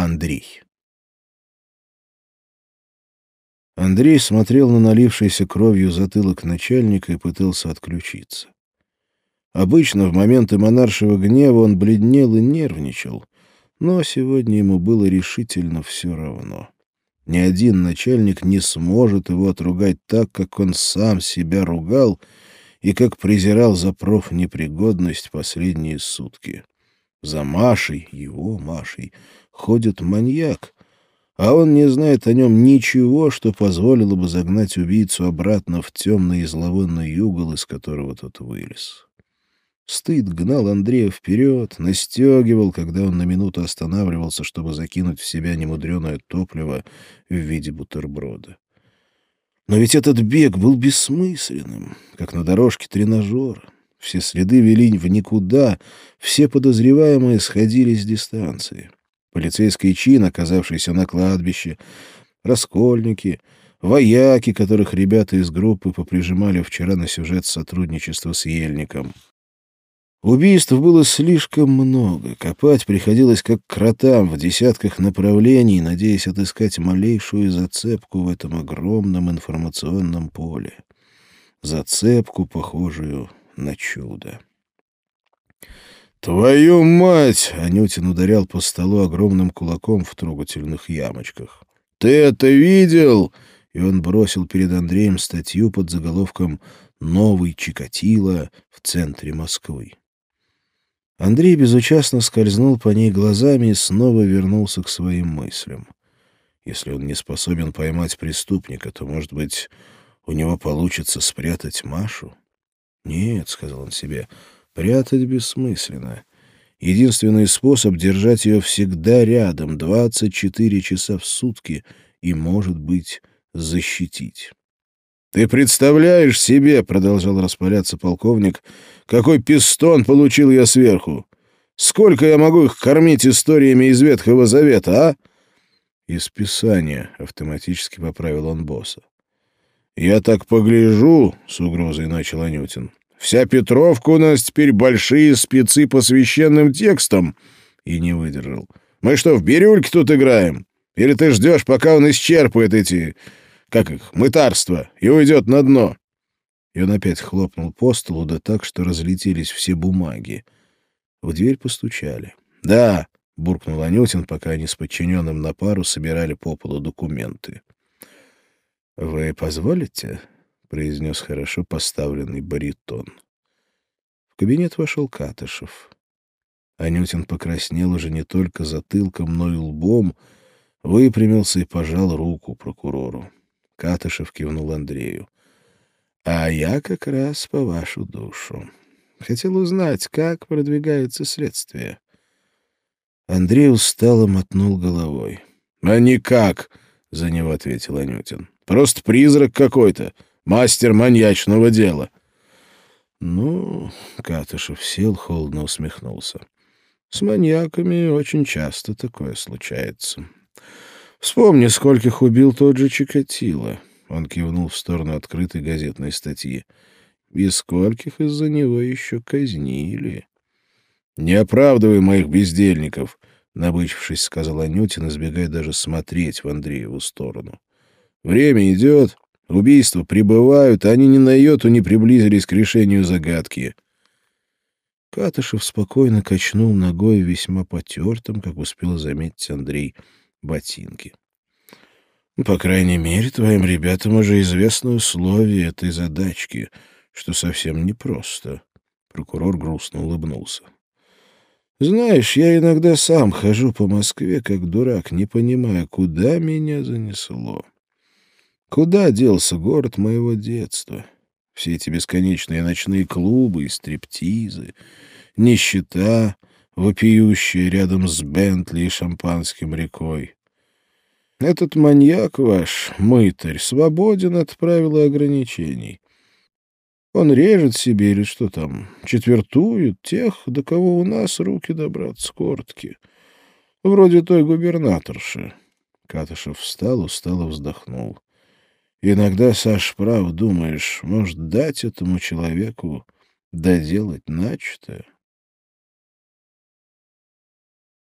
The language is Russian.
Андрей. Андрей смотрел на налившийся кровью затылок начальника и пытался отключиться. Обычно в моменты монаршего гнева он бледнел и нервничал, но сегодня ему было решительно все равно. Ни один начальник не сможет его отругать так, как он сам себя ругал и как презирал за профнепригодность последние сутки. За Машей, его Машей, ходит маньяк, а он не знает о нем ничего, что позволило бы загнать убийцу обратно в темный и зловонный угол, из которого тот вылез. Стыд гнал Андрея вперед, настегивал, когда он на минуту останавливался, чтобы закинуть в себя немудреное топливо в виде бутерброда. Но ведь этот бег был бессмысленным, как на дорожке тренажера. Все следы вели в никуда, все подозреваемые сходили с дистанции. Полицейский чин, оказавшийся на кладбище, раскольники, вояки, которых ребята из группы поприжимали вчера на сюжет сотрудничества с Ельником. Убийств было слишком много, копать приходилось как кротам в десятках направлений, надеясь отыскать малейшую зацепку в этом огромном информационном поле. Зацепку, похожую на чудо. «Твою мать!» — Анютин ударял по столу огромным кулаком в трогательных ямочках. «Ты это видел?» И он бросил перед Андреем статью под заголовком «Новый Чикатило в центре Москвы». Андрей безучастно скользнул по ней глазами и снова вернулся к своим мыслям. Если он не способен поймать преступника, то, может быть, у него получится спрятать Машу? «Нет», — сказал он себе, — Прятать бессмысленно. Единственный способ — держать ее всегда рядом, 24 часа в сутки, и, может быть, защитить. «Ты представляешь себе, — продолжал распаляться полковник, — какой пистон получил я сверху? Сколько я могу их кормить историями из Ветхого Завета, а?» «Из Писания», — автоматически поправил он босса. «Я так погляжу», — с угрозой начал Анютин, Вся Петровка у нас теперь большие спецы по священным текстам. И не выдержал. Мы что, в бирюльке тут играем? Или ты ждешь, пока он исчерпает эти, как их, мытарства, и уйдет на дно?» И он опять хлопнул по столу, да так, что разлетелись все бумаги. В дверь постучали. «Да», — буркнул Анютин, пока они с подчиненным на пару собирали по полу документы. «Вы позволите?» — произнес хорошо поставленный баритон. В кабинет вошел Катышев. Анютин покраснел уже не только затылком, но и лбом, выпрямился и пожал руку прокурору. Катышев кивнул Андрею. — А я как раз по вашу душу. Хотел узнать, как продвигается следствие. Андрей устало мотнул головой. — А никак, — за него ответил Анютин. — Просто призрак какой-то. — Мастер маньячного дела. Ну, Катышев сел, холодно усмехнулся. С маньяками очень часто такое случается. Вспомни, скольких убил тот же Чикатило. Он кивнул в сторону открытой газетной статьи. И скольких из-за него еще казнили. «Не оправдывай моих бездельников», — набычившись, сказал Анютин, избегая даже смотреть в Андрееву сторону. «Время идет, Убийства прибывают, а они ни на йоту не приблизились к решению загадки. Катышев спокойно качнул ногой весьма потертым, как успел заметить Андрей, ботинки. «Ну, «По крайней мере, твоим ребятам уже известны условия этой задачки, что совсем непросто». Прокурор грустно улыбнулся. «Знаешь, я иногда сам хожу по Москве, как дурак, не понимая, куда меня занесло». Куда делся город моего детства? Все эти бесконечные ночные клубы и стриптизы, нищета, вопиющая рядом с Бентли и шампанским рекой. Этот маньяк ваш, мытарь, свободен от правил и ограничений. Он режет себе или что там, четвертует тех, до кого у нас руки добраться коротки. Вроде той губернаторши. Катышев встал, устало вздохнул. Иногда, Саш, прав, думаешь, может дать этому человеку доделать начатое.